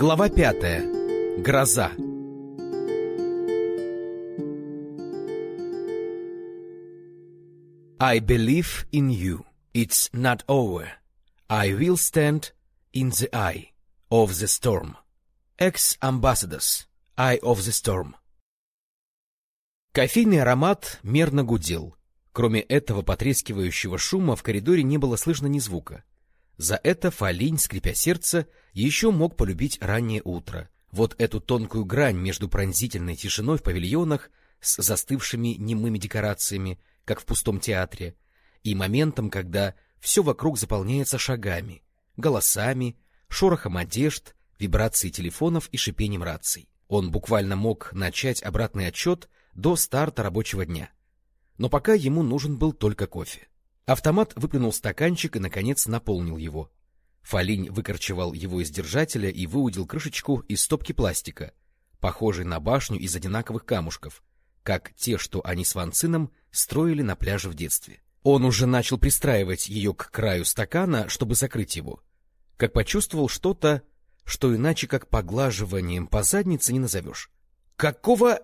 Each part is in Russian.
Глава пятая. Гроза. I believe in you. It's not over. I will stand in the eye of the storm. Ex-ambassadors. Eye of the storm. Кофейный аромат мерно гудел. Кроме этого потрескивающего шума в коридоре не было слышно ни звука. За это Фалинь, скрипя сердце, еще мог полюбить раннее утро. Вот эту тонкую грань между пронзительной тишиной в павильонах с застывшими немыми декорациями, как в пустом театре, и моментом, когда все вокруг заполняется шагами, голосами, шорохом одежд, вибрацией телефонов и шипением раций. Он буквально мог начать обратный отчет до старта рабочего дня. Но пока ему нужен был только кофе. Автомат выплюнул стаканчик и, наконец, наполнил его. Фалинь выкорчевал его из держателя и выудил крышечку из стопки пластика, похожей на башню из одинаковых камушков, как те, что они с Ванцином строили на пляже в детстве. Он уже начал пристраивать ее к краю стакана, чтобы закрыть его, как почувствовал что-то, что иначе как поглаживанием по заднице не назовешь. «Какого...»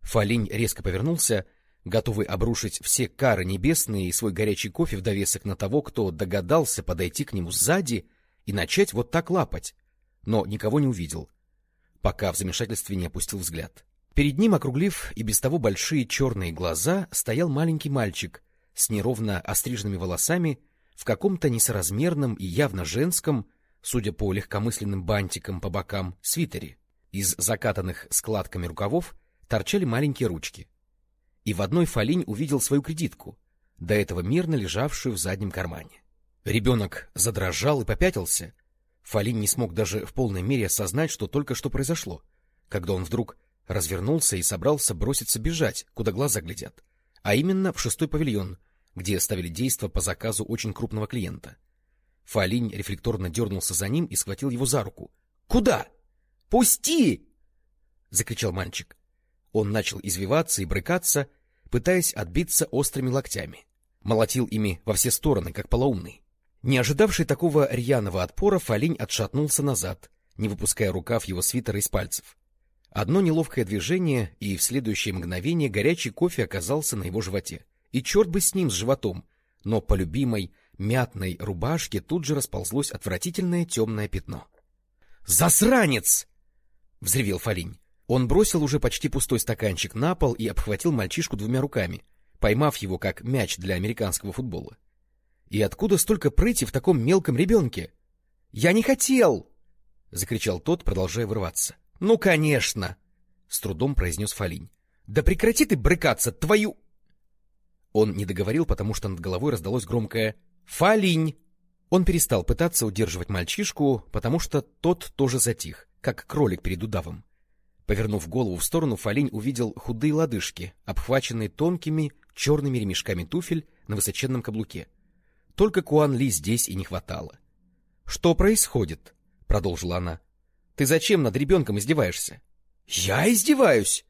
Фалинь резко повернулся, готовый обрушить все кары небесные и свой горячий кофе в довесок на того, кто догадался подойти к нему сзади и начать вот так лапать, но никого не увидел, пока в замешательстве не опустил взгляд. Перед ним, округлив и без того большие черные глаза, стоял маленький мальчик с неровно остриженными волосами в каком-то несоразмерном и явно женском, судя по легкомысленным бантикам по бокам, свитере. Из закатанных складками рукавов торчали маленькие ручки. И в одной Фалинь увидел свою кредитку, до этого мирно лежавшую в заднем кармане. Ребенок задрожал и попятился. Фалинь не смог даже в полной мере осознать, что только что произошло, когда он вдруг развернулся и собрался броситься бежать, куда глаза глядят, а именно в шестой павильон, где ставили действо по заказу очень крупного клиента. Фалинь рефлекторно дернулся за ним и схватил его за руку. — Куда? Пусти! — закричал мальчик. Он начал извиваться и брыкаться, пытаясь отбиться острыми локтями. Молотил ими во все стороны, как полоумный. Не ожидавший такого рьяного отпора, Фалинь отшатнулся назад, не выпуская рукав его свитера из пальцев. Одно неловкое движение, и в следующее мгновение горячий кофе оказался на его животе. И черт бы с ним, с животом, но по любимой мятной рубашке тут же расползлось отвратительное темное пятно. «Засранец!» — взревел Фалинь. Он бросил уже почти пустой стаканчик на пол и обхватил мальчишку двумя руками, поймав его как мяч для американского футбола. И откуда столько прыти в таком мелком ребенке? — Я не хотел! — закричал тот, продолжая вырваться. — Ну, конечно! — с трудом произнес Фалинь. — Да прекрати ты брыкаться, твою... Он не договорил, потому что над головой раздалось громкое «Фалинь!». Он перестал пытаться удерживать мальчишку, потому что тот тоже затих, как кролик перед удавом. Повернув голову в сторону, Фалинь увидел худые лодыжки, обхваченные тонкими черными ремешками туфель на высоченном каблуке. Только Куан Ли здесь и не хватало. — Что происходит? — продолжила она. — Ты зачем над ребенком издеваешься? — Я издеваюсь!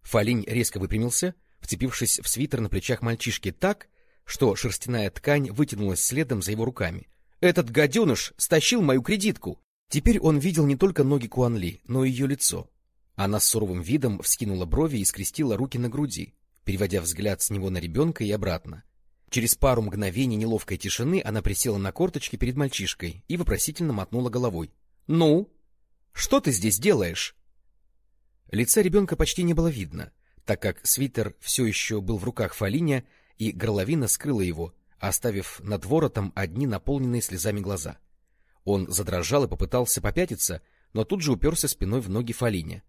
Фалинь резко выпрямился, вцепившись в свитер на плечах мальчишки так, что шерстяная ткань вытянулась следом за его руками. «Этот гаденыш стащил мою кредитку!» Теперь он видел не только ноги Куанли, но и ее лицо. Она с суровым видом вскинула брови и скрестила руки на груди, переводя взгляд с него на ребенка и обратно. Через пару мгновений неловкой тишины она присела на корточки перед мальчишкой и вопросительно мотнула головой. — Ну? Что ты здесь делаешь? Лица ребенка почти не было видно, так как свитер все еще был в руках Фалиня, и горловина скрыла его, оставив над воротом одни наполненные слезами глаза. Он задрожал и попытался попятиться, но тут же уперся спиной в ноги Фалиня.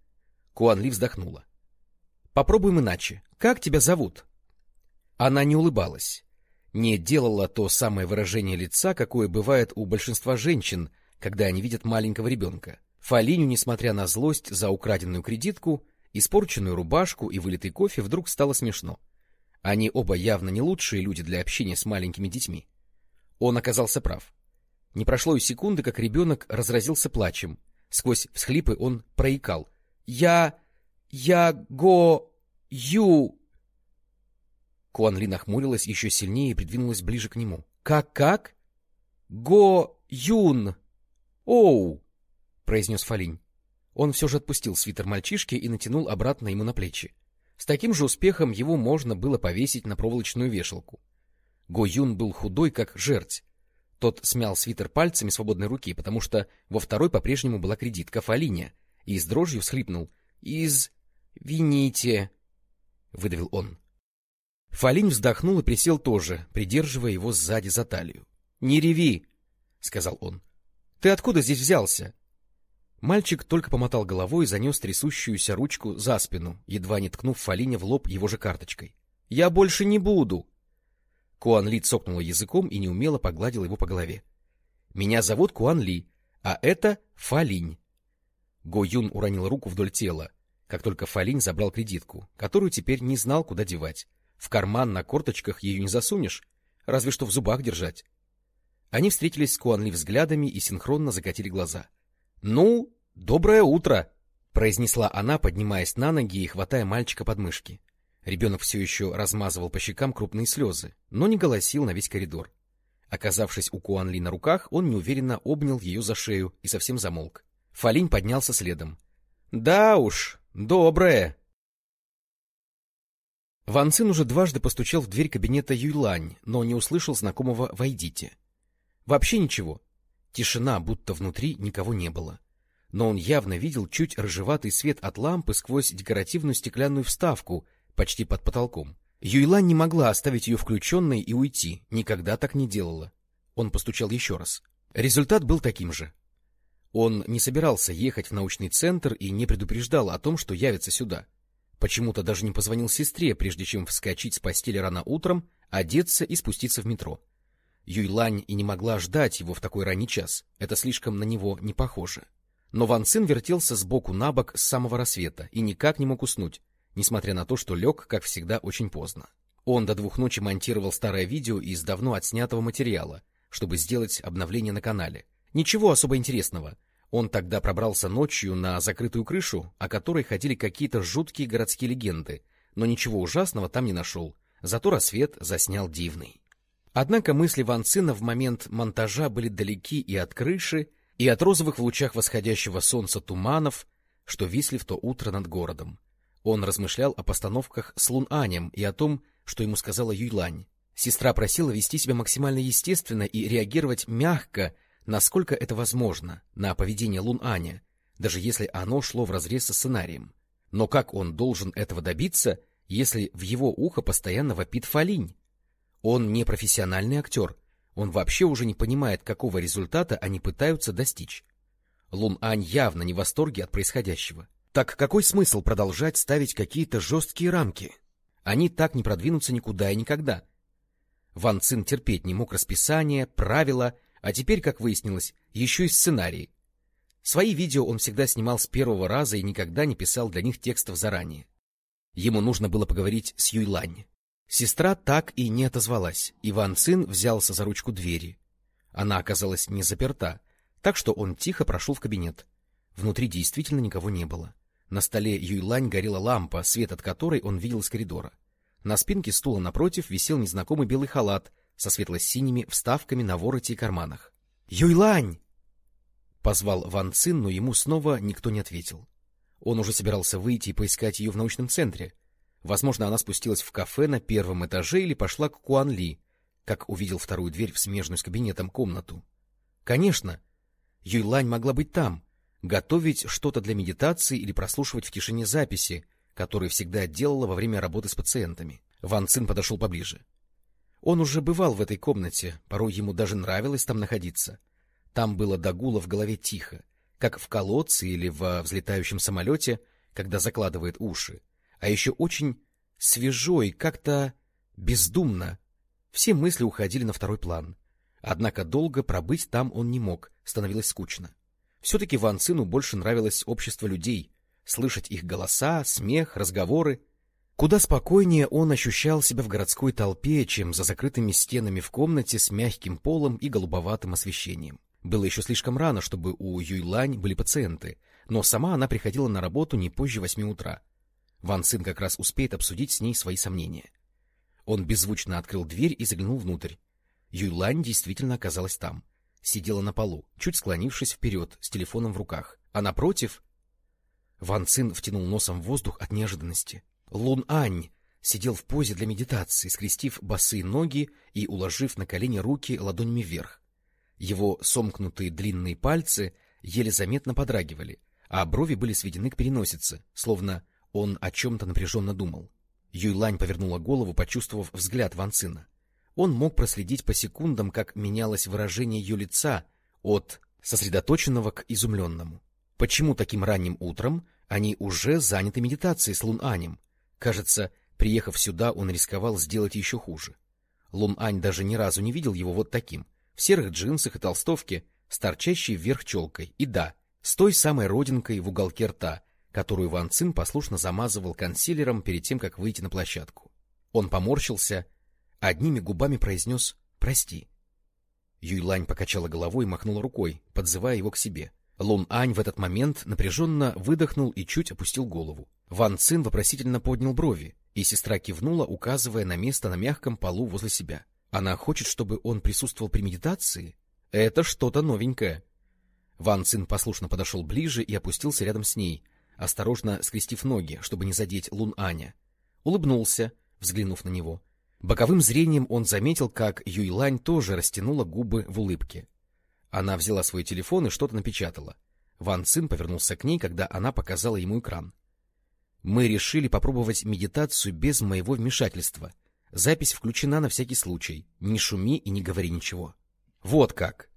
Куанли вздохнула. — Попробуем иначе. Как тебя зовут? Она не улыбалась, не делала то самое выражение лица, какое бывает у большинства женщин, когда они видят маленького ребенка. Фалиню, несмотря на злость за украденную кредитку, испорченную рубашку и вылитый кофе, вдруг стало смешно. Они оба явно не лучшие люди для общения с маленькими детьми. Он оказался прав. Не прошло и секунды, как ребенок разразился плачем. Сквозь всхлипы он проикал. «Я... я... го... ю...» Куан Ли нахмурилась еще сильнее и придвинулась ближе к нему. «Как-как?» «Го... юн...» «Оу!» — произнес Фалинь. Он все же отпустил свитер мальчишки и натянул обратно ему на плечи. С таким же успехом его можно было повесить на проволочную вешалку. Го Юн был худой, как жерть. Тот смял свитер пальцами свободной руки, потому что во второй по-прежнему была кредитка Фалиня, и с дрожью всхлипнул. — Из... вините... — выдавил он. Фалинь вздохнул и присел тоже, придерживая его сзади за талию. — Не реви, — сказал он. — Ты откуда здесь взялся? Мальчик только помотал головой и занес трясущуюся ручку за спину, едва не ткнув Фалине в лоб его же карточкой. — Я больше не буду! Куан Ли цокнула языком и неумело погладил его по голове. — Меня зовут Куан Ли, а это Фалинь. Го Юн уронил руку вдоль тела, как только Фалинь забрал кредитку, которую теперь не знал, куда девать. В карман на корточках ее не засунешь, разве что в зубах держать. Они встретились с Куан Ли взглядами и синхронно закатили глаза. — Ну, «Доброе утро!» — произнесла она, поднимаясь на ноги и хватая мальчика под мышки. Ребенок все еще размазывал по щекам крупные слезы, но не голосил на весь коридор. Оказавшись у Куанли на руках, он неуверенно обнял ее за шею и совсем замолк. Фалинь поднялся следом. — Да уж, доброе! Ван Цин уже дважды постучал в дверь кабинета Юйлань, но не услышал знакомого «Войдите». Вообще ничего. Тишина, будто внутри никого не было но он явно видел чуть рыжеватый свет от лампы сквозь декоративную стеклянную вставку почти под потолком. Юйлан не могла оставить ее включенной и уйти, никогда так не делала. Он постучал еще раз. Результат был таким же. Он не собирался ехать в научный центр и не предупреждал о том, что явится сюда. Почему-то даже не позвонил сестре, прежде чем вскочить с постели рано утром, одеться и спуститься в метро. Юйлань и не могла ждать его в такой ранний час. Это слишком на него не похоже. Но Ван Цин вертелся сбоку на бок с самого рассвета и никак не мог уснуть, несмотря на то, что лег, как всегда, очень поздно. Он до двух ночи монтировал старое видео из давно отснятого материала, чтобы сделать обновление на канале. Ничего особо интересного. Он тогда пробрался ночью на закрытую крышу, о которой ходили какие-то жуткие городские легенды, но ничего ужасного там не нашел, зато рассвет заснял дивный. Однако мысли Ван Цина в момент монтажа были далеки и от крыши, и от розовых в лучах восходящего солнца туманов, что висли в то утро над городом. Он размышлял о постановках с Лун-Анем и о том, что ему сказала Юйлань. Сестра просила вести себя максимально естественно и реагировать мягко, насколько это возможно, на поведение Лун-Аня, даже если оно шло вразрез со сценарием. Но как он должен этого добиться, если в его ухо постоянно вопит фалинь? Он не профессиональный актер, он вообще уже не понимает, какого результата они пытаются достичь. Лун Ань явно не в восторге от происходящего. Так какой смысл продолжать ставить какие-то жесткие рамки? Они так не продвинутся никуда и никогда. Ван Цин терпеть не мог расписания, правила, а теперь, как выяснилось, еще и сценарии. Свои видео он всегда снимал с первого раза и никогда не писал для них текстов заранее. Ему нужно было поговорить с Юйлань. Сестра так и не отозвалась. Иван Цин взялся за ручку двери. Она оказалась не заперта, так что он тихо прошел в кабинет. Внутри действительно никого не было. На столе Юйлань горела лампа, свет от которой он видел из коридора. На спинке стула напротив висел незнакомый белый халат со светло-синими вставками на вороте и карманах. «Юйлань!» — позвал Ван Цин, но ему снова никто не ответил. Он уже собирался выйти и поискать ее в научном центре, Возможно, она спустилась в кафе на первом этаже или пошла к Куан Ли, как увидел вторую дверь в смежную с кабинетом комнату. Конечно, Юйлань могла быть там, готовить что-то для медитации или прослушивать в тишине записи, которые всегда делала во время работы с пациентами. Ван Цин подошел поближе. Он уже бывал в этой комнате, порой ему даже нравилось там находиться. Там было до гула в голове тихо, как в колодце или во взлетающем самолете, когда закладывает уши а еще очень свежо и как-то бездумно. Все мысли уходили на второй план. Однако долго пробыть там он не мог, становилось скучно. Все-таки Ван Цину больше нравилось общество людей, слышать их голоса, смех, разговоры. Куда спокойнее он ощущал себя в городской толпе, чем за закрытыми стенами в комнате с мягким полом и голубоватым освещением. Было еще слишком рано, чтобы у Юйлань были пациенты, но сама она приходила на работу не позже восьми утра. Ван Цин как раз успеет обсудить с ней свои сомнения. Он беззвучно открыл дверь и заглянул внутрь. Юйлань действительно оказалась там. сидела на полу, чуть склонившись вперед, с телефоном в руках, а напротив... Ван Цин втянул носом в воздух от неожиданности. Лун Ань сидел в позе для медитации, скрестив босые ноги и уложив на колени руки ладонями вверх. Его сомкнутые длинные пальцы еле заметно подрагивали, а брови были сведены к переносице, словно он о чем-то напряженно думал. Юйлань повернула голову, почувствовав взгляд Ван Цина. Он мог проследить по секундам, как менялось выражение ее лица от сосредоточенного к изумленному. Почему таким ранним утром они уже заняты медитацией с Лун Анем? Кажется, приехав сюда, он рисковал сделать еще хуже. Лун Ань даже ни разу не видел его вот таким, в серых джинсах и толстовке, с торчащей вверх челкой, и да, с той самой родинкой в уголке рта, которую Ван Цин послушно замазывал консилером перед тем, как выйти на площадку. Он поморщился, одними губами произнес «Прости». Юйлань покачала головой и махнула рукой, подзывая его к себе. Лун Ань в этот момент напряженно выдохнул и чуть опустил голову. Ван Цин вопросительно поднял брови, и сестра кивнула, указывая на место на мягком полу возле себя. Она хочет, чтобы он присутствовал при медитации? Это что-то новенькое. Ван Цин послушно подошел ближе и опустился рядом с ней, осторожно скрестив ноги, чтобы не задеть Лун Аня. Улыбнулся, взглянув на него. Боковым зрением он заметил, как Юйлань тоже растянула губы в улыбке. Она взяла свой телефон и что-то напечатала. Ван Цин повернулся к ней, когда она показала ему экран. Мы решили попробовать медитацию без моего вмешательства — Запись включена на всякий случай. Не шуми и не говори ничего. Вот как.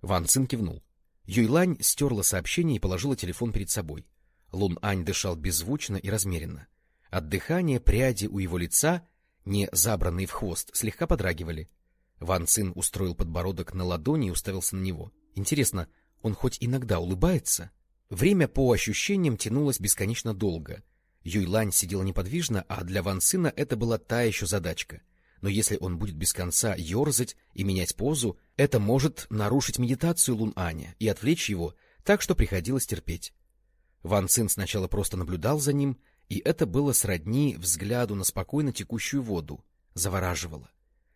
Ван Цин кивнул. Юйлань стерла сообщение и положила телефон перед собой. Лун Ань дышал беззвучно и размеренно. От дыхания пряди у его лица, не забранные в хвост, слегка подрагивали. Ван Цин устроил подбородок на ладони и уставился на него. Интересно, он хоть иногда улыбается? Время по ощущениям тянулось бесконечно долго — Юйлань сидела неподвижно, а для Ван Сына это была та еще задачка. Но если он будет без конца ерзать и менять позу, это может нарушить медитацию Лун Аня и отвлечь его, так что приходилось терпеть. Ван Цин сначала просто наблюдал за ним, и это было сродни взгляду на спокойно текущую воду, завораживало.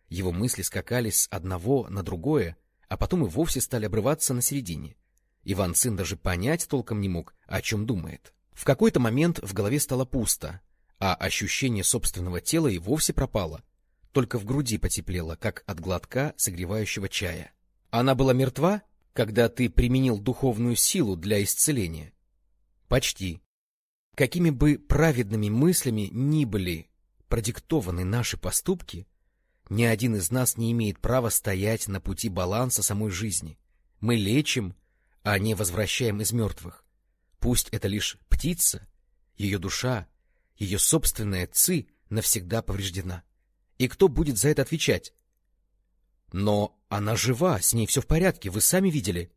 Его мысли скакали с одного на другое, а потом и вовсе стали обрываться на середине. Иван Цин даже понять толком не мог, о чем думает. В какой-то момент в голове стало пусто, а ощущение собственного тела и вовсе пропало. Только в груди потеплело, как от глотка согревающего чая. Она была мертва, когда ты применил духовную силу для исцеления? Почти. Какими бы праведными мыслями ни были продиктованы наши поступки, ни один из нас не имеет права стоять на пути баланса самой жизни. Мы лечим, а не возвращаем из мертвых. Пусть это лишь птица, ее душа, ее собственная ци навсегда повреждена. И кто будет за это отвечать? Но она жива, с ней все в порядке, вы сами видели.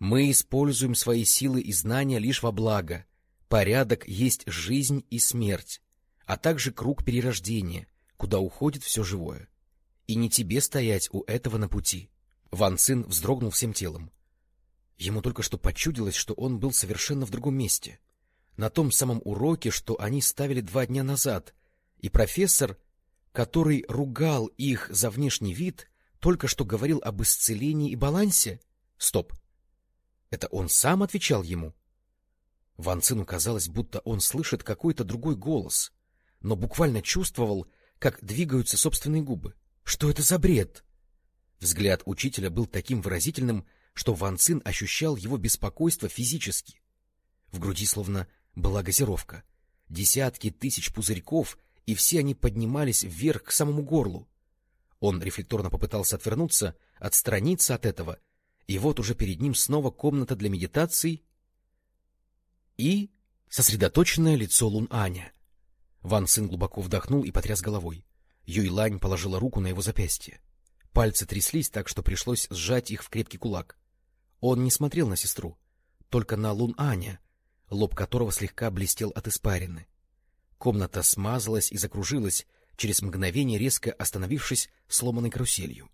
Мы используем свои силы и знания лишь во благо. Порядок есть жизнь и смерть, а также круг перерождения, куда уходит все живое. И не тебе стоять у этого на пути. Ван Цин вздрогнул всем телом. Ему только что почудилось, что он был совершенно в другом месте. На том самом уроке, что они ставили два дня назад, и профессор, который ругал их за внешний вид, только что говорил об исцелении и балансе? Стоп! Это он сам отвечал ему? Ван Цину казалось, будто он слышит какой-то другой голос, но буквально чувствовал, как двигаются собственные губы. Что это за бред? Взгляд учителя был таким выразительным, что Ван Цин ощущал его беспокойство физически. В груди словно была газировка. Десятки тысяч пузырьков, и все они поднимались вверх к самому горлу. Он рефлекторно попытался отвернуться, отстраниться от этого, и вот уже перед ним снова комната для медитаций и сосредоточенное лицо Лун Аня. Ван Цин глубоко вдохнул и потряс головой. Юйлань положила руку на его запястье. Пальцы тряслись так, что пришлось сжать их в крепкий кулак. Он не смотрел на сестру, только на Лун Аня, лоб которого слегка блестел от испарины. Комната смазалась и закружилась, через мгновение резко остановившись сломанной каруселью.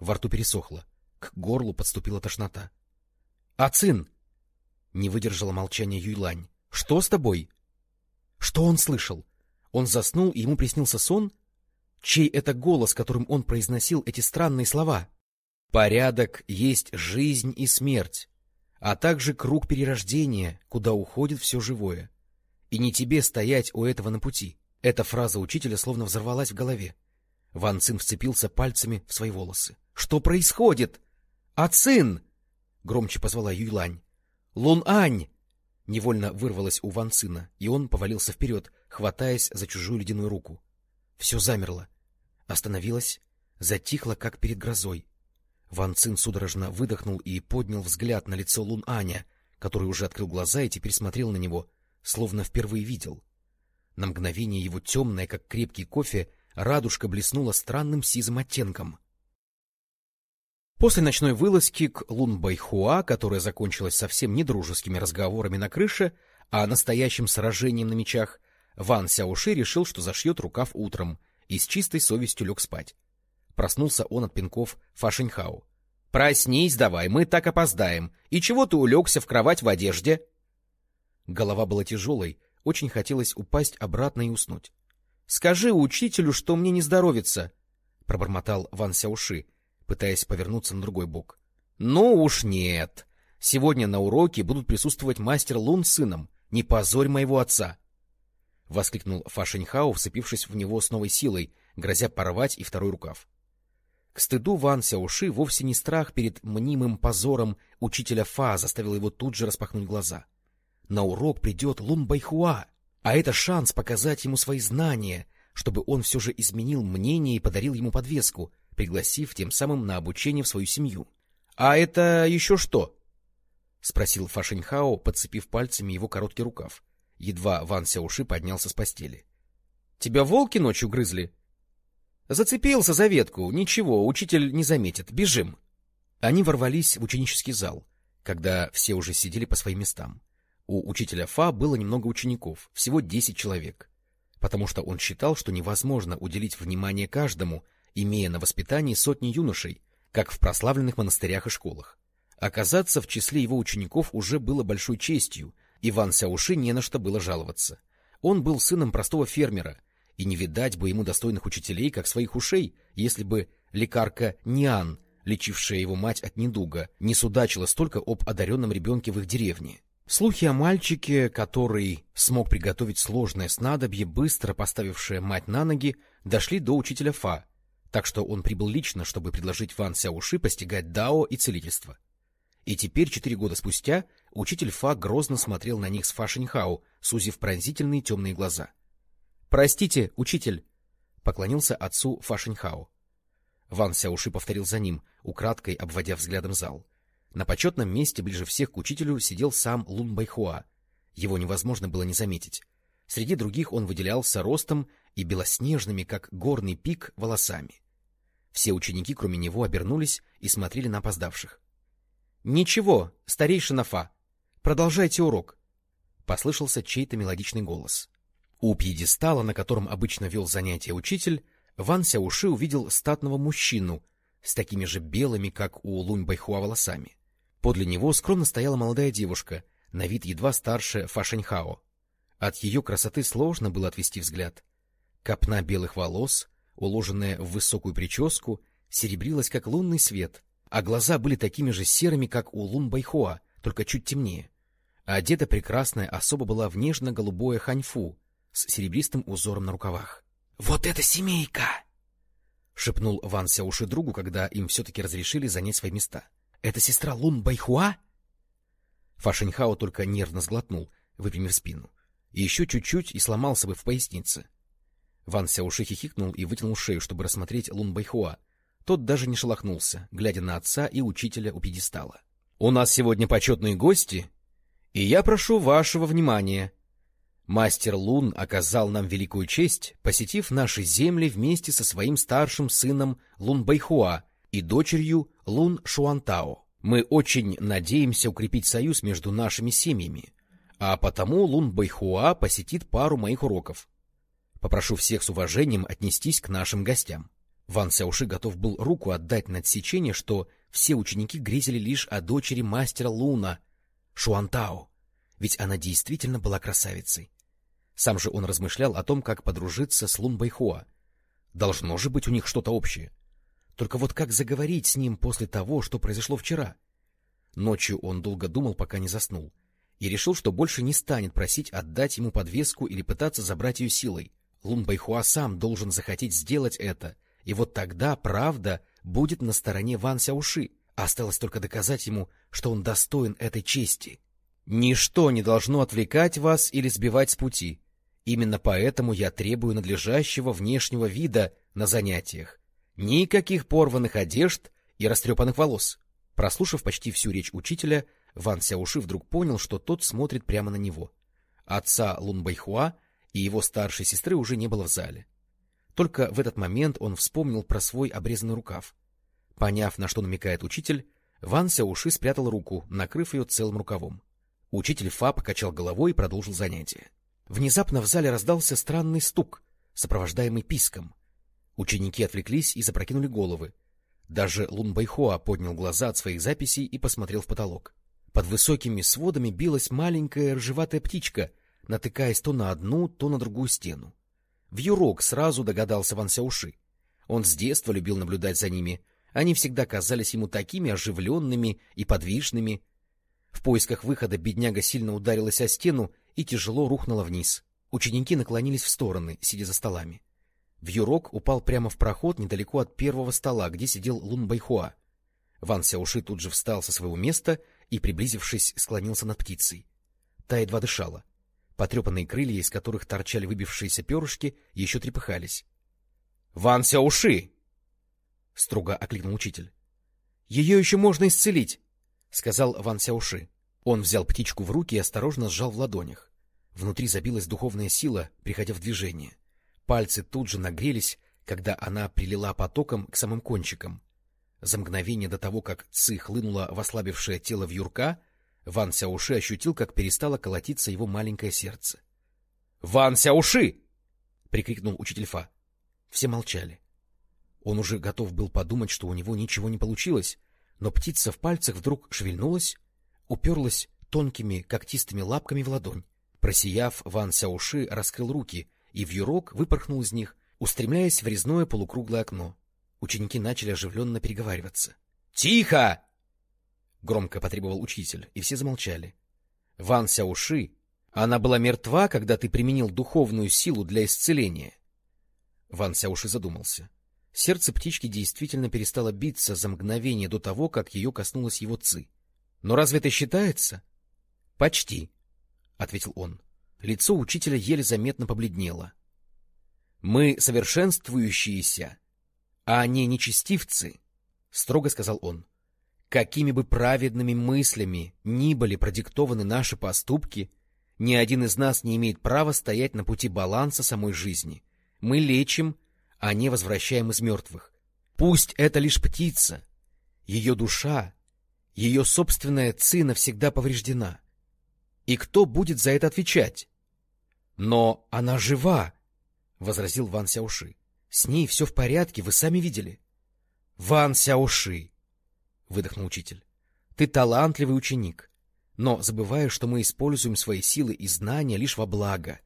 Во рту пересохло, к горлу подступила тошнота. — Ацин! — не выдержала молчания Юйлань. — Что с тобой? Что он слышал? Он заснул, и ему приснился сон? Чей это голос, которым он произносил эти странные слова? Порядок есть жизнь и смерть, а также круг перерождения, куда уходит все живое. И не тебе стоять у этого на пути. Эта фраза учителя словно взорвалась в голове. Ван Цин вцепился пальцами в свои волосы. — Что происходит? — Ацин! — громче позвала Юйлань. — Лун-Ань! Невольно вырвалась у Ван Цина, и он повалился вперед, хватаясь за чужую ледяную руку. Все замерло. Остановилось, затихло, как перед грозой. Ван Цин судорожно выдохнул и поднял взгляд на лицо Лун Аня, который уже открыл глаза и теперь смотрел на него, словно впервые видел. На мгновение его темная, как крепкий кофе, радужка блеснула странным сизым оттенком. После ночной вылазки к Лунбайхуа, которая закончилась совсем не дружескими разговорами на крыше, а настоящим сражением на мечах, Ван Сяоши решил, что зашьет рукав утром и с чистой совестью лег спать. Проснулся он от пинков Фашеньхау. — Проснись давай, мы так опоздаем. И чего ты улегся в кровать в одежде? Голова была тяжелой, очень хотелось упасть обратно и уснуть. — Скажи учителю, что мне не здоровится, — пробормотал Ван Сяуши, пытаясь повернуться на другой бок. — Ну уж нет. Сегодня на уроке будут присутствовать мастер Лун с сыном. Не позорь моего отца. — воскликнул Фашеньхау, вцепившись в него с новой силой, грозя порвать и второй рукав. К стыду Ван Сяуши вовсе не страх перед мнимым позором учителя Фа заставил его тут же распахнуть глаза. На урок придет Лун Байхуа. А это шанс показать ему свои знания, чтобы он все же изменил мнение и подарил ему подвеску, пригласив тем самым на обучение в свою семью. — А это еще что? — спросил Фашеньхао, подцепив пальцами его короткий рукав. Едва Ван Сяуши поднялся с постели. — Тебя волки ночью грызли? — Зацепился за ветку. Ничего, учитель не заметит. Бежим. Они ворвались в ученический зал, когда все уже сидели по своим местам. У учителя Фа было немного учеников, всего десять человек, потому что он считал, что невозможно уделить внимание каждому, имея на воспитании сотни юношей, как в прославленных монастырях и школах. Оказаться в числе его учеников уже было большой честью, Иван Сяуши не на что было жаловаться. Он был сыном простого фермера, и не видать бы ему достойных учителей, как своих ушей, если бы лекарка Ниан, лечившая его мать от недуга, не судачила столько об одаренном ребенке в их деревне. Слухи о мальчике, который смог приготовить сложное снадобье, быстро поставившее мать на ноги, дошли до учителя Фа, так что он прибыл лично, чтобы предложить Ван Сяуши постигать дао и целительство. И теперь, четыре года спустя, учитель Фа грозно смотрел на них с Фа Шиньхао, сузив пронзительные темные глаза. — Простите, учитель! — поклонился отцу Фа Шиньхао. Ван Сяуши повторил за ним, украдкой обводя взглядом зал. На почетном месте ближе всех к учителю сидел сам Лун Байхуа. Его невозможно было не заметить. Среди других он выделялся ростом и белоснежными, как горный пик, волосами. Все ученики, кроме него, обернулись и смотрели на опоздавших. — Ничего, старейшина Фа, продолжайте урок, — послышался чей-то мелодичный голос. У пьедестала, на котором обычно вел занятия учитель, Ван Сяуши увидел статного мужчину с такими же белыми, как у Лунь Байхуа, волосами. Подле него скромно стояла молодая девушка, на вид едва старше Фашеньхао. От ее красоты сложно было отвести взгляд. Копна белых волос, уложенная в высокую прическу, серебрилась, как лунный свет, а глаза были такими же серыми, как у Лун Байхуа, только чуть темнее. Одета прекрасная особа была в нежно-голубое ханьфу с серебристым узором на рукавах. — Вот это семейка! — шепнул Ван Сяуши другу, когда им все-таки разрешили занять свои места. — это сестра Лун Байхуа? Фашеньхао только нервно сглотнул, выпрямив спину. И еще чуть-чуть и сломался бы в пояснице. Ван Сяуши хихикнул и вытянул шею, чтобы рассмотреть Лун Байхуа. Тот даже не шелохнулся, глядя на отца и учителя у пьедестала. — У нас сегодня почетные гости, и я прошу вашего внимания. Мастер Лун оказал нам великую честь, посетив наши земли вместе со своим старшим сыном Лун Байхуа и дочерью Лун Шуантао. Мы очень надеемся укрепить союз между нашими семьями, а потому Лун Байхуа посетит пару моих уроков. Попрошу всех с уважением отнестись к нашим гостям. Ван Сяуши готов был руку отдать на отсечение, что все ученики грезили лишь о дочери мастера Луна, Шуантао, ведь она действительно была красавицей. Сам же он размышлял о том, как подружиться с Лун Байхуа. Должно же быть у них что-то общее. Только вот как заговорить с ним после того, что произошло вчера? Ночью он долго думал, пока не заснул, и решил, что больше не станет просить отдать ему подвеску или пытаться забрать ее силой. Лун Байхуа сам должен захотеть сделать это, и вот тогда правда будет на стороне Ван Сяуши. Осталось только доказать ему, что он достоин этой чести. Ничто не должно отвлекать вас или сбивать с пути. Именно поэтому я требую надлежащего внешнего вида на занятиях. Никаких порванных одежд и растрепанных волос. Прослушав почти всю речь учителя, Ван Сяуши вдруг понял, что тот смотрит прямо на него. Отца Лун Байхуа и его старшей сестры уже не было в зале. Только в этот момент он вспомнил про свой обрезанный рукав. Поняв, на что намекает учитель, Ван Сяуши спрятал руку, накрыв ее целым рукавом. Учитель Фа покачал головой и продолжил занятие. Внезапно в зале раздался странный стук, сопровождаемый писком. Ученики отвлеклись и запрокинули головы. Даже Лун Байхоа поднял глаза от своих записей и посмотрел в потолок. Под высокими сводами билась маленькая ржеватая птичка, натыкаясь то на одну, то на другую стену. Вьюрок сразу догадался Ван Сяуши. Он с детства любил наблюдать за ними. Они всегда казались ему такими оживленными и подвижными. В поисках выхода бедняга сильно ударилась о стену и тяжело рухнула вниз. Ученики наклонились в стороны, сидя за столами. Вьюрок упал прямо в проход недалеко от первого стола, где сидел Лун Байхуа. Ван Сяуши тут же встал со своего места и, приблизившись, склонился над птицей. Та едва дышала. Потрепанные крылья, из которых торчали выбившиеся перышки, еще трепыхались. — Ван Сяуши! — строго окликнул учитель. — Ее еще можно исцелить! — сказал Ван Сяуши. Он взял птичку в руки и осторожно сжал в ладонях. Внутри забилась духовная сила, приходя в движение. Пальцы тут же нагрелись, когда она прилила потоком к самым кончикам. За мгновение до того, как ци хлынула в ослабевшее тело Вьюрка, Ван Сяуши ощутил, как перестало колотиться его маленькое сердце. — Ван Сяуши! — прикрикнул учитель Фа. Все молчали. Он уже готов был подумать, что у него ничего не получилось, но птица в пальцах вдруг шевельнулась, уперлась тонкими когтистыми лапками в ладонь. Просияв, Ван Сяуши раскрыл руки, и вьюрок выпорхнул из них, устремляясь в резное полукруглое окно. Ученики начали оживленно переговариваться. — Тихо! — громко потребовал учитель, и все замолчали. — Ван Сяуши, она была мертва, когда ты применил духовную силу для исцеления. Ван Сяуши задумался. Сердце птички действительно перестало биться за мгновение до того, как ее коснулась его ци. — Но разве это считается? — Почти, — ответил он. Лицо учителя еле заметно побледнело. — Мы совершенствующиеся, а не нечестивцы, — строго сказал он. Какими бы праведными мыслями ни были продиктованы наши поступки, ни один из нас не имеет права стоять на пути баланса самой жизни. Мы лечим, а не возвращаем из мертвых. Пусть это лишь птица. Ее душа, ее собственная ци навсегда повреждена. И кто будет за это отвечать? — Но она жива, — возразил Ван Сяуши. — С ней все в порядке, вы сами видели. — Ван Сяуши, — выдохнул учитель, — ты талантливый ученик, но забываешь, что мы используем свои силы и знания лишь во благо.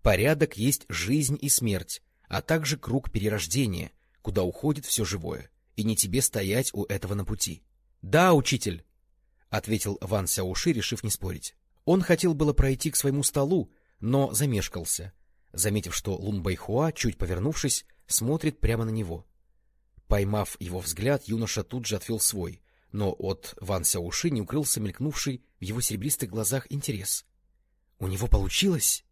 Порядок есть жизнь и смерть, а также круг перерождения, куда уходит все живое, и не тебе стоять у этого на пути. — Да, учитель, — ответил Ван Сяуши, решив не спорить. Он хотел было пройти к своему столу, но замешкался, заметив, что Лун Байхуа, чуть повернувшись, смотрит прямо на него. Поймав его взгляд, юноша тут же отвел свой, но от Ван Сяуши не укрылся мелькнувший в его серебристых глазах интерес. — У него получилось?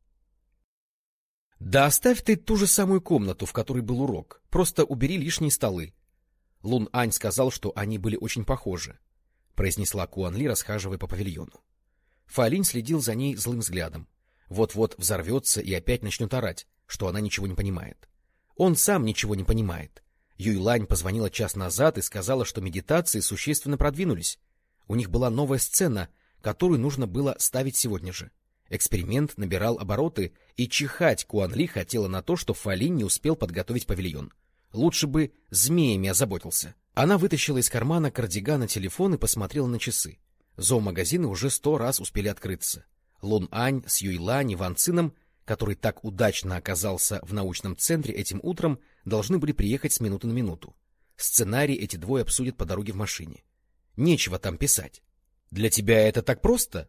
— Да оставь ты ту же самую комнату, в которой был урок, просто убери лишние столы. Лун Ань сказал, что они были очень похожи, — произнесла Куан Ли, расхаживая по павильону. Фалинь следил за ней злым взглядом. Вот-вот взорвется и опять начнет орать, что она ничего не понимает. Он сам ничего не понимает. Юйлань позвонила час назад и сказала, что медитации существенно продвинулись. У них была новая сцена, которую нужно было ставить сегодня же. Эксперимент набирал обороты, и чихать Куанли хотела на то, что Фалин не успел подготовить павильон. Лучше бы змеями озаботился. Она вытащила из кармана кардигана телефон и посмотрела на часы. Зоомагазины уже сто раз успели открыться. Лун Ань с Юйлань и Ван Цином, который так удачно оказался в научном центре этим утром, должны были приехать с минуты на минуту. Сценарий эти двое обсудят по дороге в машине. Нечего там писать. Для тебя это так просто?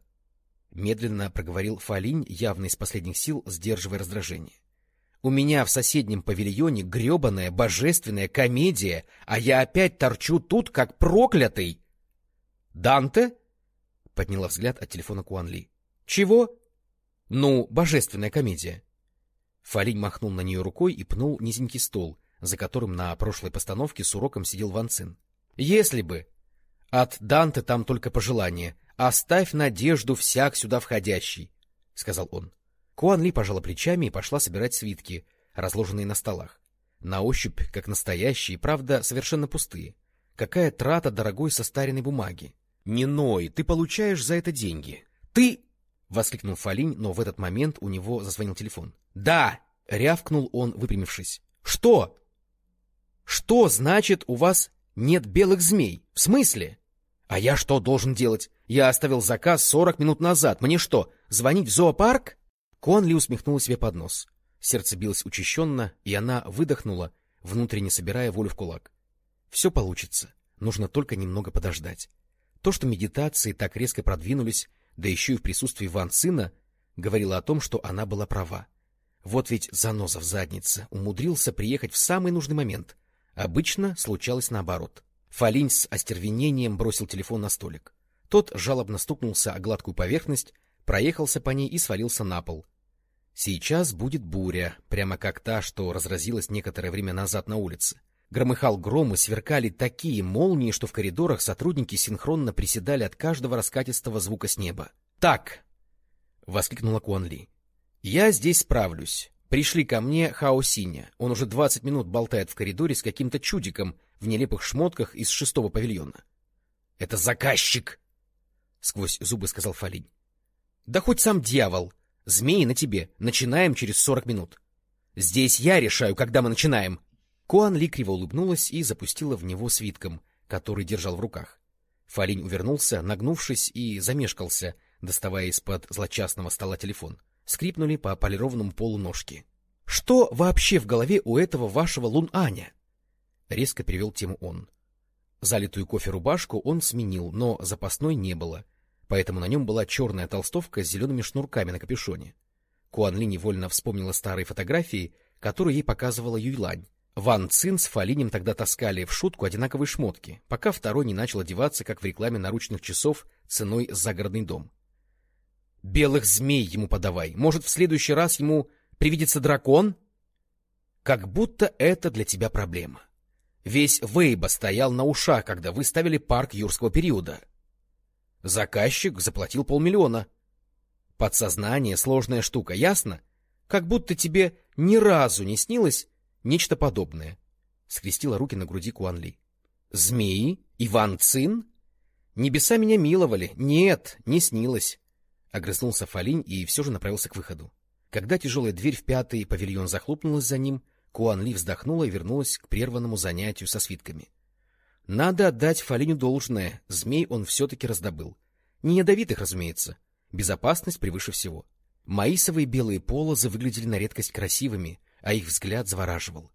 Медленно проговорил Фалинь, явно из последних сил, сдерживая раздражение. У меня в соседнем павильоне гребаная божественная комедия, а я опять торчу тут, как проклятый. — Данте? — подняла взгляд от телефона Куанли. — Чего? — Ну, божественная комедия. Фалинь махнул на нее рукой и пнул низенький стол, за которым на прошлой постановке с уроком сидел Ван Цин. — Если бы! От Данте там только пожелание. Оставь надежду всяк сюда входящий, — сказал он. Куан Ли пожала плечами и пошла собирать свитки, разложенные на столах. На ощупь, как настоящие, правда, совершенно пустые. Какая трата дорогой состаренной бумаги. — Не ной, ты получаешь за это деньги. — Ты... — воскликнул Фалинь, но в этот момент у него зазвонил телефон. — Да! — рявкнул он, выпрямившись. — Что? — Что значит у вас нет белых змей? В смысле? — А я что должен делать? Я оставил заказ сорок минут назад. Мне что, звонить в зоопарк? Конли усмехнула себе под нос. Сердце билось учащенно, и она выдохнула, внутренне собирая волю в кулак. Все получится. Нужно только немного подождать. То, что медитации так резко продвинулись, да еще и в присутствии Ван Цина, говорило о том, что она была права. Вот ведь заноза в заднице умудрился приехать в самый нужный момент. Обычно случалось наоборот. Фалинь с остервенением бросил телефон на столик. Тот жалобно стукнулся о гладкую поверхность, проехался по ней и свалился на пол, Сейчас будет буря, прямо как та, что разразилась некоторое время назад на улице. Громыхал гром и сверкали такие молнии, что в коридорах сотрудники синхронно приседали от каждого раскатистого звука с неба. «Так!» — воскликнула Куанли. «Я здесь справлюсь. Пришли ко мне Хао Синя. Он уже двадцать минут болтает в коридоре с каким-то чудиком в нелепых шмотках из шестого павильона». «Это заказчик!» — сквозь зубы сказал Фалинь. «Да хоть сам дьявол!» Змеи на тебе. Начинаем через сорок минут. Здесь я решаю, когда мы начинаем. Куан Ли криво улыбнулась и запустила в него свитком, который держал в руках. Фалинь увернулся, нагнувшись, и замешкался, доставая из-под злочастного стола телефон. Скрипнули по полированному полу ножки. — Что вообще в голове у этого вашего Лун-Аня? — резко перевел тему он. Залитую кофе рубашку он сменил, но запасной не было — поэтому на нем была черная толстовка с зелеными шнурками на капюшоне. Куан Ли невольно вспомнила старые фотографии, которые ей показывала Юйлань. Ван Цин с Фалинем тогда таскали в шутку одинаковые шмотки, пока второй не начал одеваться, как в рекламе наручных часов ценой загородный дом. «Белых змей ему подавай! Может, в следующий раз ему привидится дракон?» «Как будто это для тебя проблема. Весь Вейба стоял на ушах, когда вы ставили парк юрского периода». Заказчик заплатил полмиллиона. Подсознание — сложная штука, ясно? Как будто тебе ни разу не снилось нечто подобное. Скрестила руки на груди Куанли. Змеи? Иван Цин? Небеса меня миловали. Нет, не снилось. Огрызнулся Фалинь и все же направился к выходу. Когда тяжелая дверь в пятый павильон захлопнулась за ним, Куанли вздохнула и вернулась к прерванному занятию со свитками. Надо отдать Фалиню должное, змей он все-таки раздобыл. Не ядовитых, разумеется. Безопасность превыше всего. Маисовые белые полозы выглядели на редкость красивыми, а их взгляд завораживал.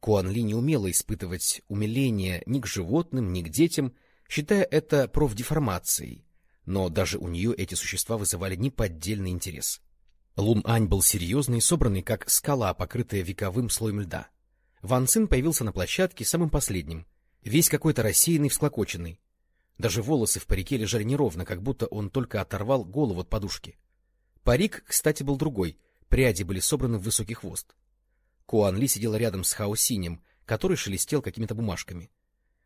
Куан Ли не умела испытывать умиление ни к животным, ни к детям, считая это профдеформацией, но даже у нее эти существа вызывали неподдельный интерес. Лун Ань был серьезный и собранный, как скала, покрытая вековым слоем льда. Ван Цин появился на площадке самым последним — весь какой-то рассеянный, всклокоченный. Даже волосы в парике лежали неровно, как будто он только оторвал голову от подушки. Парик, кстати, был другой, пряди были собраны в высокий хвост. Куан Ли сидела рядом с Хао Синем, который шелестел какими-то бумажками.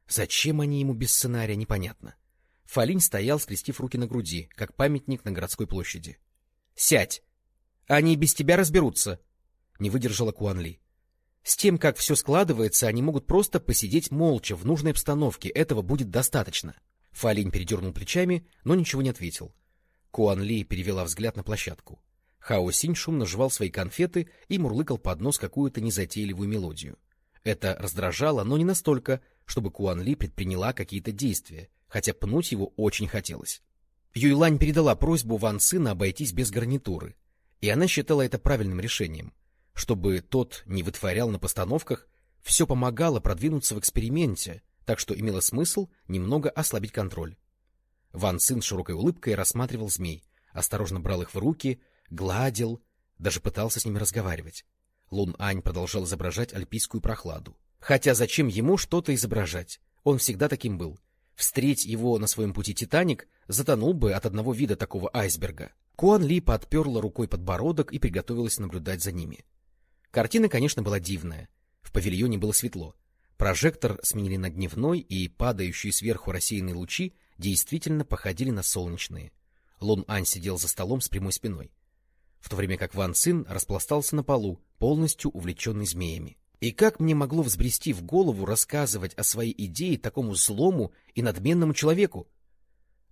Зачем они ему без сценария, непонятно. Фалинь стоял, скрестив руки на груди, как памятник на городской площади. — Сядь! Они без тебя разберутся! — не выдержала Куан Ли. С тем, как все складывается, они могут просто посидеть молча в нужной обстановке, этого будет достаточно. Фалинь передернул плечами, но ничего не ответил. Куан Ли перевела взгляд на площадку. Хао Синь шумно жевал свои конфеты и мурлыкал под нос какую-то незатейливую мелодию. Это раздражало, но не настолько, чтобы Куан Ли предприняла какие-то действия, хотя пнуть его очень хотелось. Юйлань передала просьбу Ван Сына обойтись без гарнитуры, и она считала это правильным решением — чтобы тот не вытворял на постановках, все помогало продвинуться в эксперименте, так что имело смысл немного ослабить контроль. Ван Цин широкой улыбкой рассматривал змей, осторожно брал их в руки, гладил, даже пытался с ними разговаривать. Лун Ань продолжал изображать альпийскую прохладу. Хотя зачем ему что-то изображать? Он всегда таким был. Встреть его на своем пути Титаник, затонул бы от одного вида такого айсберга. Куан Ли подперла рукой подбородок и приготовилась наблюдать за ними. Картина, конечно, была дивная. В павильоне было светло. Прожектор сменили на дневной, и падающие сверху рассеянные лучи действительно походили на солнечные. Лун Ань сидел за столом с прямой спиной, в то время как Ван Цин распластался на полу, полностью увлеченный змеями. И как мне могло взбрести в голову рассказывать о своей идее такому злому и надменному человеку?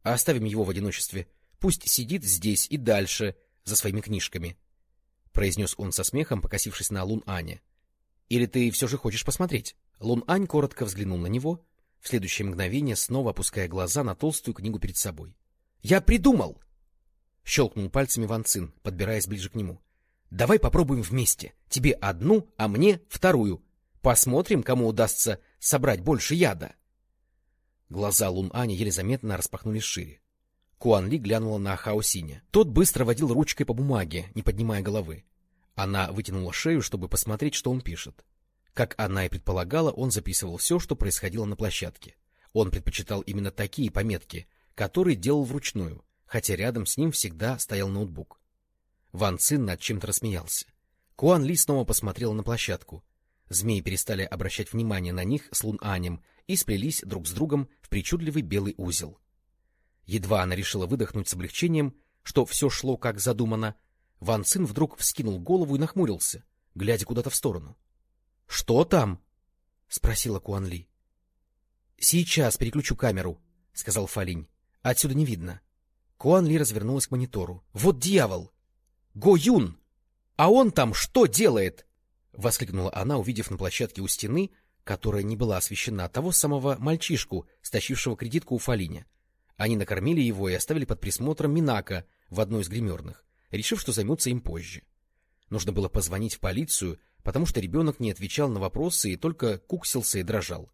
Оставим его в одиночестве. Пусть сидит здесь и дальше, за своими книжками, — произнес он со смехом, покосившись на Лун Аня. — Или ты все же хочешь посмотреть? Лун Ань коротко взглянул на него, в следующее мгновение снова опуская глаза на толстую книгу перед собой. — Я придумал! — щелкнул пальцами Ван Цин, подбираясь ближе к нему. — Давай попробуем вместе. Тебе одну, а мне вторую. Посмотрим, кому удастся собрать больше яда. Глаза Лун Ани еле заметно распахнулись шире. Куан Ли глянула на Хао Синя. Тот быстро водил ручкой по бумаге, не поднимая головы. Она вытянула шею, чтобы посмотреть, что он пишет. Как она и предполагала, он записывал все, что происходило на площадке. Он предпочитал именно такие пометки, которые делал вручную, хотя рядом с ним всегда стоял ноутбук. Ван Цин над чем-то рассмеялся. Куан Ли снова посмотрел на площадку. Змеи перестали обращать внимание на них с Лун Анем и сплелись друг с другом в причудливый белый узел. Едва она решила выдохнуть с облегчением, что все шло как задумано, Ван Цин вдруг вскинул голову и нахмурился, глядя куда-то в сторону. — Что там? — спросила Куан Ли. — Сейчас переключу камеру, — сказал Фалинь. — Отсюда не видно. Куан Ли развернулась к монитору. — Вот дьявол! Го Юн! А он там что делает? — воскликнула она, увидев на площадке у стены, которая не была освещена, того самого мальчишку, стащившего кредитку у Фалиня. Они накормили его и оставили под присмотром Минака в одной из гримерных, решив, что займутся им позже. Нужно было позвонить в полицию потому что ребенок не отвечал на вопросы и только куксился и дрожал.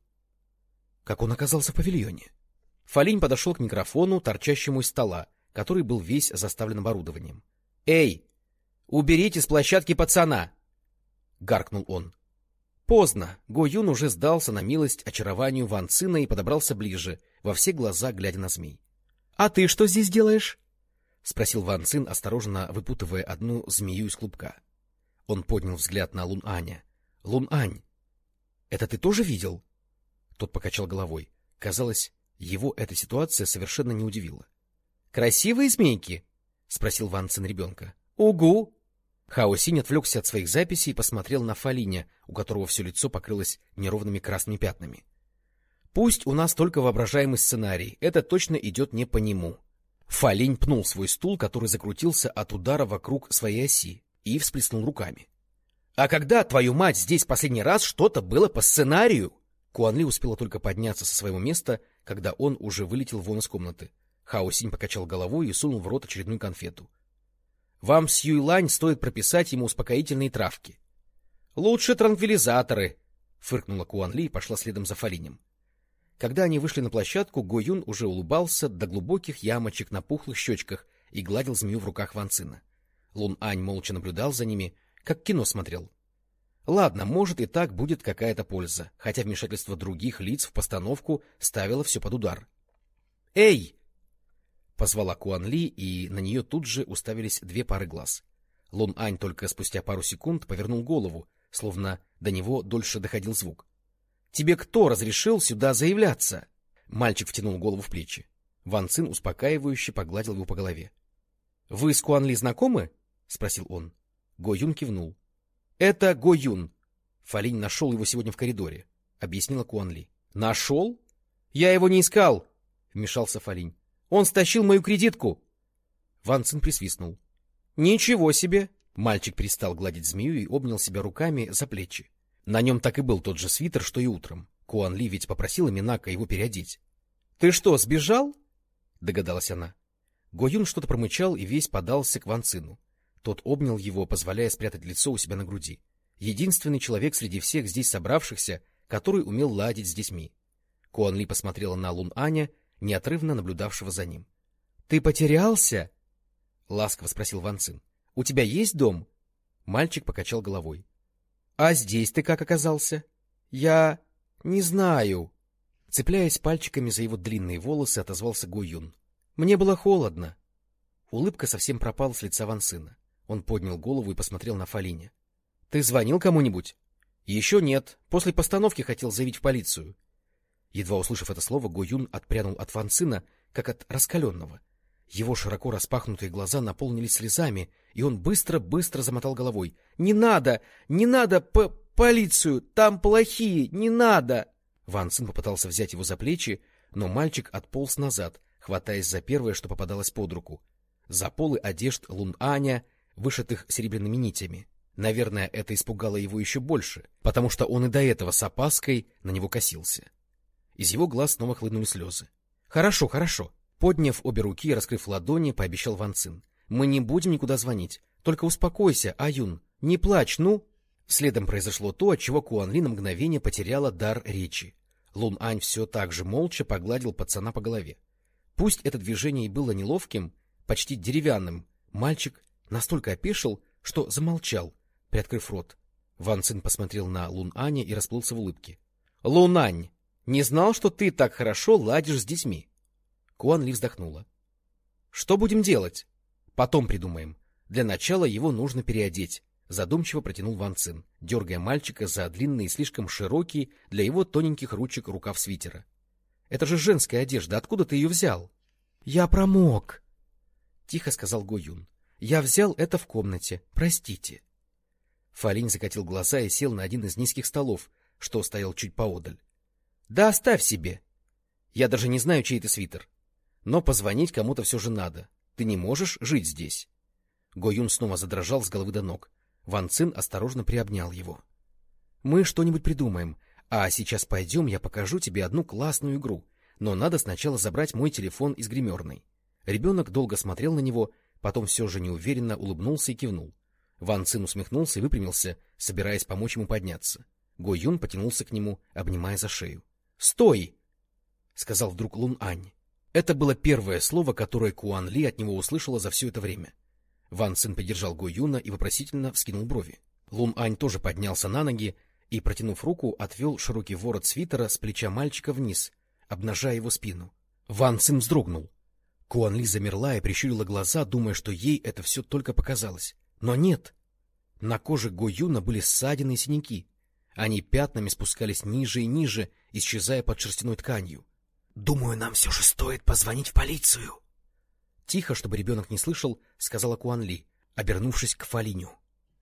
Как он оказался в павильоне? Фалинь подошел к микрофону, торчащему из стола, который был весь заставлен оборудованием. — Эй, уберите с площадки пацана! — гаркнул он. Поздно. Го Юн уже сдался на милость очарованию Ван Цина и подобрался ближе, во все глаза глядя на змей. — А ты что здесь делаешь? — спросил Ван Цин, осторожно выпутывая одну змею из клубка. Он поднял взгляд на Лун Аня. — Лун Ань, это ты тоже видел? Тот покачал головой. Казалось, его эта ситуация совершенно не удивила. — Красивые змейки? — спросил Ван Цин ребенка. — Угу! Хао Синь отвлекся от своих записей и посмотрел на Фалиня, у которого все лицо покрылось неровными красными пятнами. — Пусть у нас только воображаемый сценарий, это точно идет не по нему. Фалинь пнул свой стул, который закрутился от удара вокруг своей оси, и всплеснул руками. — А когда, твою мать, здесь последний раз что-то было по сценарию? Куанли успела только подняться со своего места, когда он уже вылетел вон из комнаты. Хао Синь покачал головой и сунул в рот очередную конфету. — Вам с Юйлань стоит прописать ему успокоительные травки. — Лучше транквилизаторы, — фыркнула Куанли и пошла следом за Фалинем. Когда они вышли на площадку, Го Юн уже улыбался до глубоких ямочек на пухлых щечках и гладил змею в руках Ванцина. Лун Ань молча наблюдал за ними, как кино смотрел. Ладно, может и так будет какая-то польза, хотя вмешательство других лиц в постановку ставило все под удар. «Эй!» — позвала Куан Ли, и на нее тут же уставились две пары глаз. Лун Ань только спустя пару секунд повернул голову, словно до него дольше доходил звук. — Тебе кто разрешил сюда заявляться? Мальчик втянул голову в плечи. Ван Цин успокаивающе погладил его по голове. — Вы с Куан Ли знакомы? — спросил он. Го Юн кивнул. — Это Го Юн. Фалинь нашел его сегодня в коридоре, — объяснила Куан Ли. — Нашел? Я его не искал, — вмешался Фалинь. — Он стащил мою кредитку. Ван Цин присвистнул. — Ничего себе! Мальчик перестал гладить змею и обнял себя руками за плечи. На нем так и был тот же свитер, что и утром. Куан Ли ведь попросила Минака его переодеть. — Ты что, сбежал? — догадалась она. Го Юн что-то промычал и весь подался к Ван Цину. Тот обнял его, позволяя спрятать лицо у себя на груди. Единственный человек среди всех здесь собравшихся, который умел ладить с детьми. Куан Ли посмотрела на Лун Аня, неотрывно наблюдавшего за ним. — Ты потерялся? — ласково спросил Ван Цин. — У тебя есть дом? Мальчик покачал головой. — А здесь ты как оказался? — Я... не знаю. Цепляясь пальчиками за его длинные волосы, отозвался Го Юн. — Мне было холодно. Улыбка совсем пропала с лица Ван Сына. Он поднял голову и посмотрел на Фалине. — Ты звонил кому-нибудь? — Еще нет. После постановки хотел заявить в полицию. Едва услышав это слово, Го Юн отпрянул от Ван Сына, как от раскаленного. Его широко распахнутые глаза наполнились слезами, и он быстро-быстро замотал головой. — Не надо! Не надо по полицию! Там плохие! Не надо! Ван Цин попытался взять его за плечи, но мальчик отполз назад, хватаясь за первое, что попадалось под руку. За полы одежд Лун Аня, вышитых серебряными нитями. Наверное, это испугало его еще больше, потому что он и до этого с опаской на него косился. Из его глаз снова хлынули слезы. — Хорошо, хорошо. Подняв обе руки и раскрыв ладони, пообещал Ван Цин. — Мы не будем никуда звонить. Только успокойся, Аюн. Не плачь, ну! Следом произошло то, от чего Куан Ли на мгновение потеряла дар речи. Лун Ань все так же молча погладил пацана по голове. Пусть это движение и было неловким, почти деревянным, мальчик настолько опешил, что замолчал, приоткрыв рот. Ван Цин посмотрел на Лун Аня и расплылся в улыбке. — Лун Ань, не знал, что ты так хорошо ладишь с детьми. Куан Ли вздохнула. — Что будем делать? — Потом придумаем. Для начала его нужно переодеть. Задумчиво протянул Ван Цин, дергая мальчика за длинный и слишком широкий для его тоненьких ручек рукав свитера. — Это же женская одежда, откуда ты ее взял? — Я промок, — тихо сказал Го Юн. — Я взял это в комнате, простите. Фалинь закатил глаза и сел на один из низких столов, что стоял чуть поодаль. — Да оставь себе. Я даже не знаю, чей это свитер. Но позвонить кому-то все же надо. Ты не можешь жить здесь. Го Юн снова задрожал с головы до ног. Ван Цин осторожно приобнял его. — Мы что-нибудь придумаем, а сейчас пойдем, я покажу тебе одну классную игру, но надо сначала забрать мой телефон из гримерной. Ребенок долго смотрел на него, потом все же неуверенно улыбнулся и кивнул. Ван Цин усмехнулся и выпрямился, собираясь помочь ему подняться. Го Юн потянулся к нему, обнимая за шею. — Стой! — сказал вдруг Лун Ань. Это было первое слово, которое Куан Ли от него услышала за все это время. Ван Цин поддержал Го Юна и вопросительно вскинул брови. Лун Ань тоже поднялся на ноги и, протянув руку, отвел широкий ворот свитера с плеча мальчика вниз, обнажая его спину. Ван Цин вздрогнул. Куан Ли замерла и прищурила глаза, думая, что ей это все только показалось. Но нет. На коже Го Юна были ссадины и синяки. Они пятнами спускались ниже и ниже, исчезая под шерстяной тканью. — Думаю, нам все же стоит позвонить в полицию, Тихо, чтобы ребенок не слышал, сказала Куан Ли, обернувшись к Фалиню.